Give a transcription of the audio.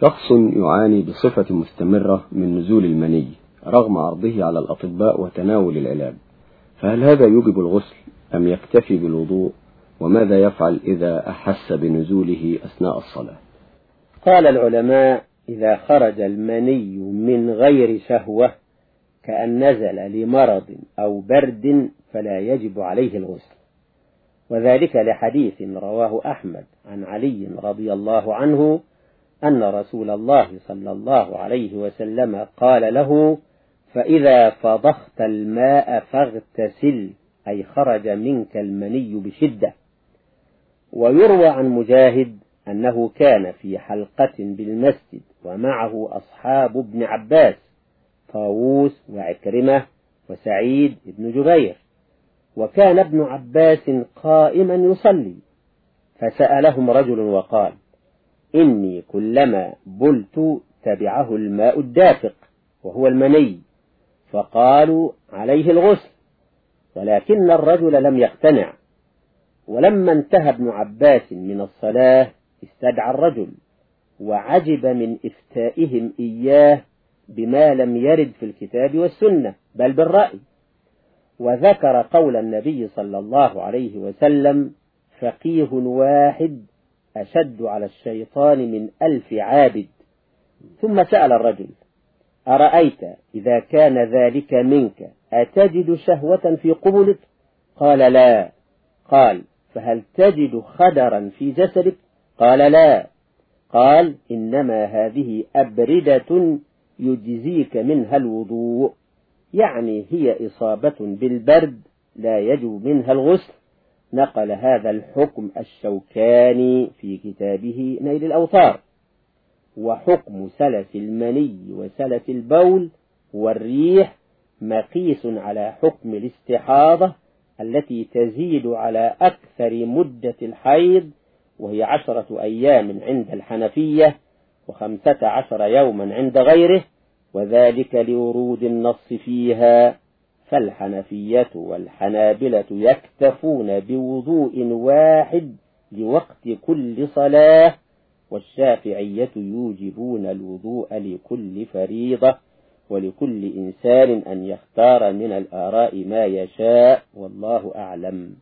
شخص يعاني بصفة مستمرة من نزول المني رغم عرضه على الأطباء وتناول العلاج. فهل هذا يوجب الغسل أم يكتفي بالوضوء؟ وماذا يفعل إذا أحس بنزوله أثناء الصلاة؟ قال العلماء إذا خرج المني من غير شهوة كأن نزل لمرض أو برد فلا يجب عليه الغسل. وذلك لحديث رواه أحمد عن علي رضي الله عنه أن رسول الله صلى الله عليه وسلم قال له فإذا فضخت الماء فاغتسل أي خرج منك المني بشدة. ويروى عن مجاهد أنه كان في حلقة بالمسجد ومعه أصحاب ابن عباس طاووس وعكرمة وسعيد بن جبير. وكان ابن عباس قائما يصلي فسألهم رجل وقال إني كلما بلت تبعه الماء الدافق وهو المني فقالوا عليه الغسل ولكن الرجل لم يقتنع. ولما انتهى ابن عباس من الصلاة استدعى الرجل وعجب من إفتائهم إياه بما لم يرد في الكتاب والسنة بل بالرأي. وذكر قول النبي صلى الله عليه وسلم فقيه واحد أشد على الشيطان من ألف عابد. ثم سأل الرجل أرأيت إذا كان ذلك منك أتجد شهوة في قبلك؟ قال لا. قال فهل تجد خدرا في جسدك؟ قال لا. قال إنما هذه أبردة يجزيك منها الوضوء. يعني هي إصابة بالبرد لا يجب منها الغسل. نقل هذا الحكم الشوكاني في كتابه نيل الأوطار وحكم سلس المني وسلس البول والريح مقيس على حكم الاستحاضة التي تزيد على أكثر مدة الحيض وهي عشرة أيام عند الحنفية وخمسة عشر يوما عند غيره وذلك لورود النص فيها. فالحنفية والحنابلة يكتفون بوضوء واحد لوقت كل صلاة والشافعية يوجبون الوضوء لكل فريضة ولكل إنسان أن يختار من الآراء ما يشاء والله أعلم.